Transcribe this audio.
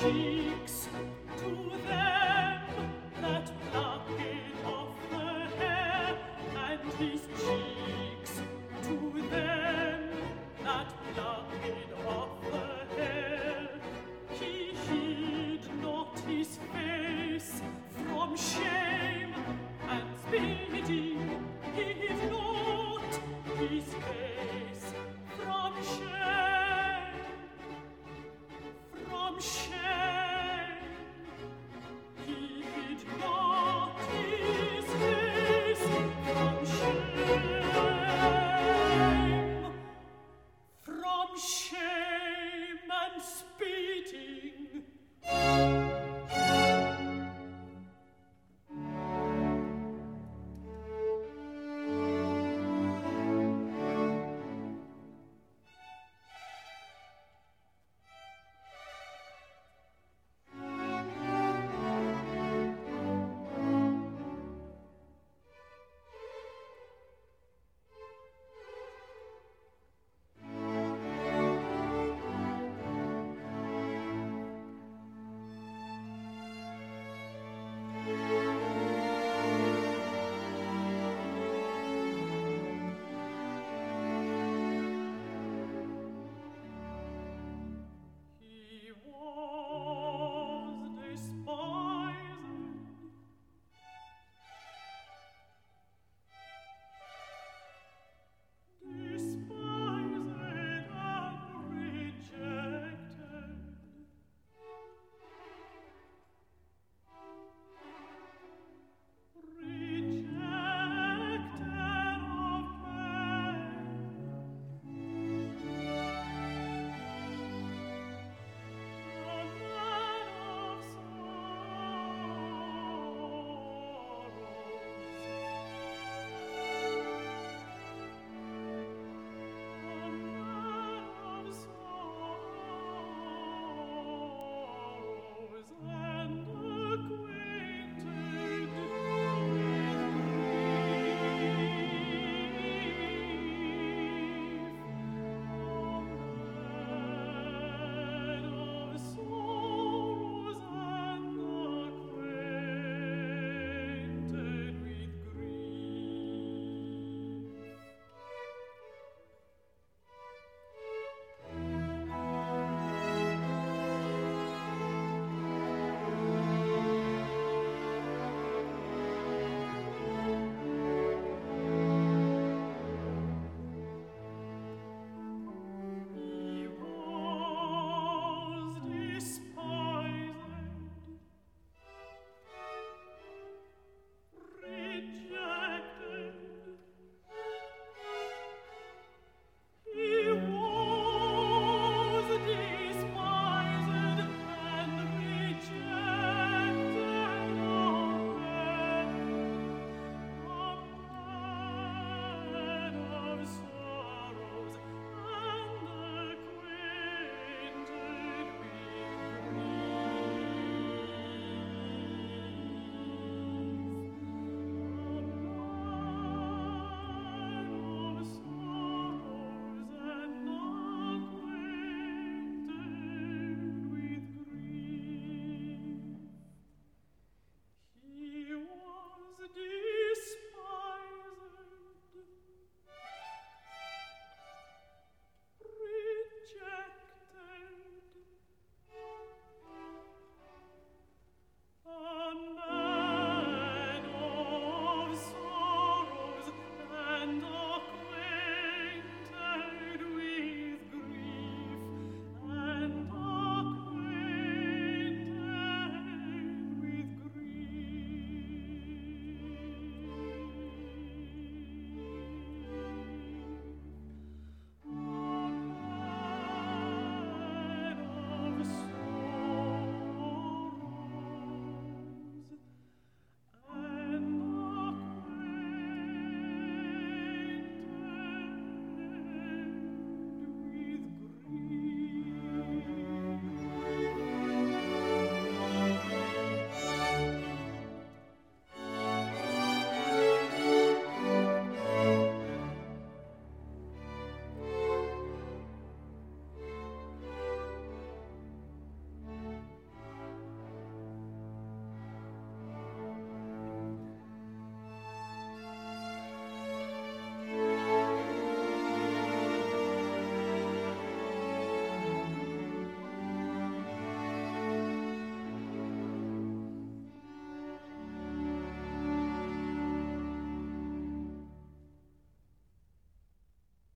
cheeks.